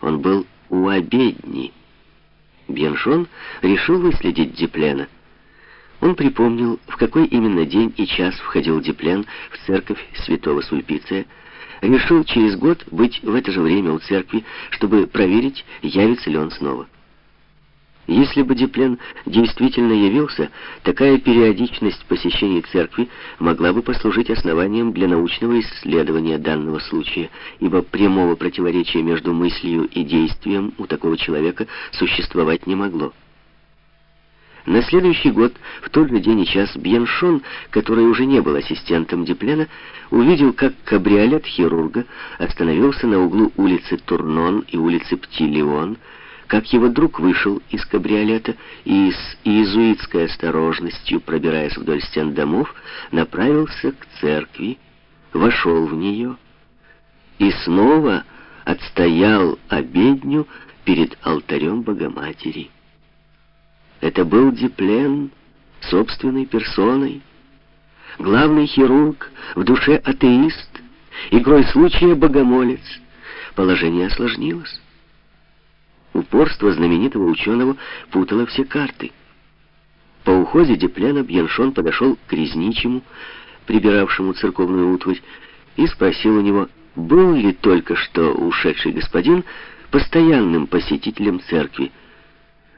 Он был у обедни. Беншон решил выследить Диплена. Он припомнил, в какой именно день и час входил Диплен в церковь святого Сульпиция, решил через год быть в это же время у церкви, чтобы проверить, явится ли он снова. Если бы Диплен действительно явился, такая периодичность посещений церкви могла бы послужить основанием для научного исследования данного случая, ибо прямого противоречия между мыслью и действием у такого человека существовать не могло. На следующий год, в тот же день и час, Бьеншон, который уже не был ассистентом Диплена, увидел, как кабриолет хирурга остановился на углу улицы Турнон и улицы Птилион, как его друг вышел из кабриолета и с иезуитской осторожностью, пробираясь вдоль стен домов, направился к церкви, вошел в нее и снова отстоял обедню перед алтарем Богоматери. Это был Диплен собственной персоной, главный хирург, в душе атеист, игрой случая богомолец. Положение осложнилось. Упорство знаменитого ученого путало все карты. По уходе Деплена Бьяншон подошел к резничему, прибиравшему церковную утварь, и спросил у него, был ли только что ушедший господин постоянным посетителем церкви.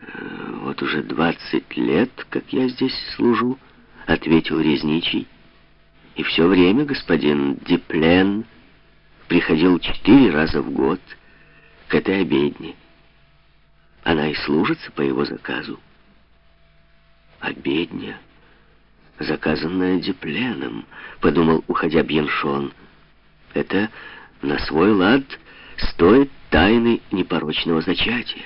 «Э, «Вот уже двадцать лет, как я здесь служу», — ответил резничий. «И все время господин Деплен приходил четыре раза в год к этой обедне». Она и служится по его заказу. Обедня, заказанная Дипленом, подумал, уходя Бьеншон. Это на свой лад стоит тайны непорочного зачатия.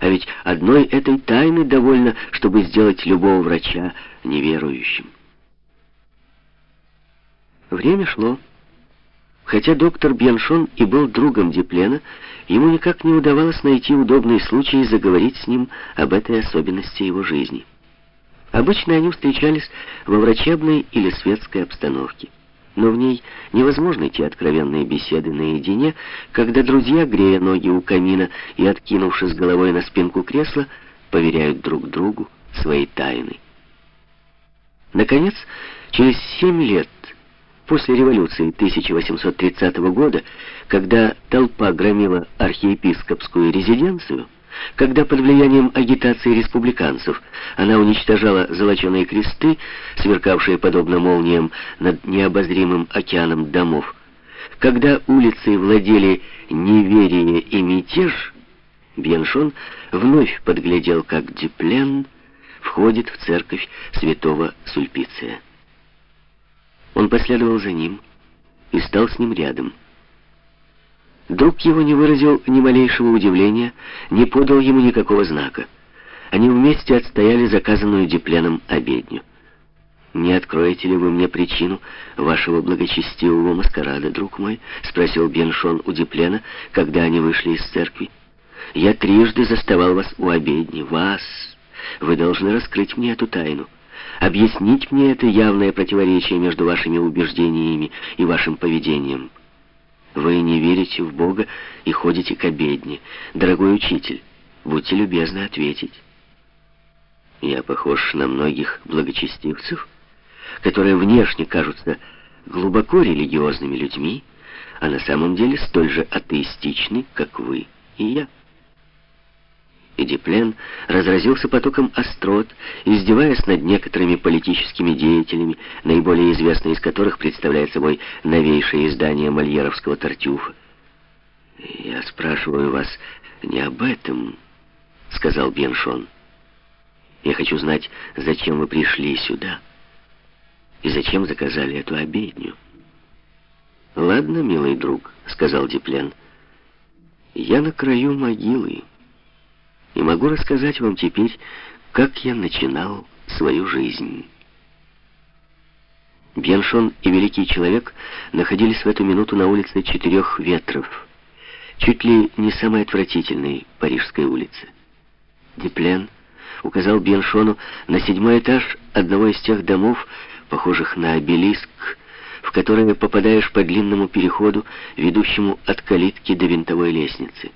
А ведь одной этой тайны довольно, чтобы сделать любого врача неверующим. Время шло. Хотя доктор Бьяншон и был другом Диплена, ему никак не удавалось найти удобный случай заговорить с ним об этой особенности его жизни. Обычно они встречались во врачебной или светской обстановке. Но в ней невозможно идти откровенные беседы наедине, когда друзья, грея ноги у камина и откинувшись головой на спинку кресла, поверяют друг другу свои тайны. Наконец, через семь лет После революции 1830 года, когда толпа громила архиепископскую резиденцию, когда под влиянием агитации республиканцев она уничтожала золоченые кресты, сверкавшие подобно молниям над необозримым океаном домов, когда улицы владели неверие и мятеж, Бьеншон вновь подглядел, как Диплен входит в церковь святого Сульпиция. Он последовал за ним и стал с ним рядом. Друг его не выразил ни малейшего удивления, не подал ему никакого знака. Они вместе отстояли заказанную Дипленом обедню. «Не откроете ли вы мне причину вашего благочестивого маскарада, друг мой?» — спросил Беншон у Диплена, когда они вышли из церкви. «Я трижды заставал вас у обедни. Вас! Вы должны раскрыть мне эту тайну» объяснить мне это явное противоречие между вашими убеждениями и вашим поведением. Вы не верите в Бога и ходите к обедне. Дорогой учитель, будьте любезны ответить. Я похож на многих благочестивцев, которые внешне кажутся глубоко религиозными людьми, а на самом деле столь же атеистичны, как вы и я. И Диплен разразился потоком острот, издеваясь над некоторыми политическими деятелями, наиболее известное из которых представляет собой новейшее издание мольеровского «Тартюфа». «Я спрашиваю вас не об этом», — сказал Беншон. «Я хочу знать, зачем вы пришли сюда и зачем заказали эту обедню». «Ладно, милый друг», — сказал Диплен. «Я на краю могилы» и могу рассказать вам теперь, как я начинал свою жизнь. Бьяншон и Великий Человек находились в эту минуту на улице Четырех Ветров, чуть ли не самой отвратительной парижской улице. Деплен указал Бьяншону на седьмой этаж одного из тех домов, похожих на обелиск, в которые попадаешь по длинному переходу, ведущему от калитки до винтовой лестницы.